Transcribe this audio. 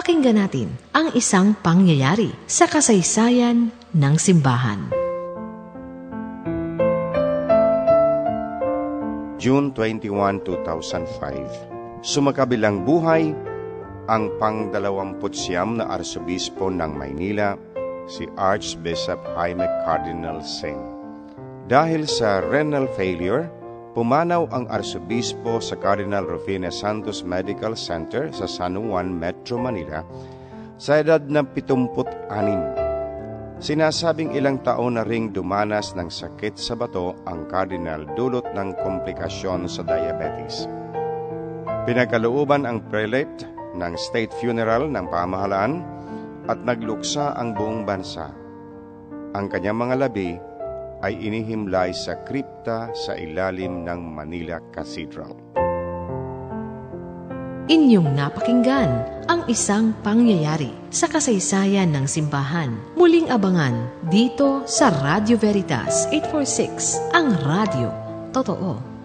Pakinggan natin ang isang pangyayari sa kasaysayan ng simbahan. June 21, 2005 Sumakabilang buhay ang pang-dalawamputsyam na Arsobispo ng Maynila, si Archbishop Jaime Cardinal Singh. Dahil sa renal failure, pumanaw ang Arsobispo sa Cardinal Rufina Santos Medical Center sa San Juan, Metro Manila sa edad ng 76. Sinasabing ilang taon na ring dumanas ng sakit sa bato ang cardinal dulot ng komplikasyon sa diabetes. Pinagkalooban ang prelate ng state funeral ng pamahalaan at nagluksa ang buong bansa. Ang kanyang mga labi ay inihimlay sa kripta sa ilalim ng Manila Cathedral. Inyong napakinggan ang isang pangyayari sa kasaysayan ng simbahan. Muling abangan dito sa Radio Veritas 846, ang radio. Totoo.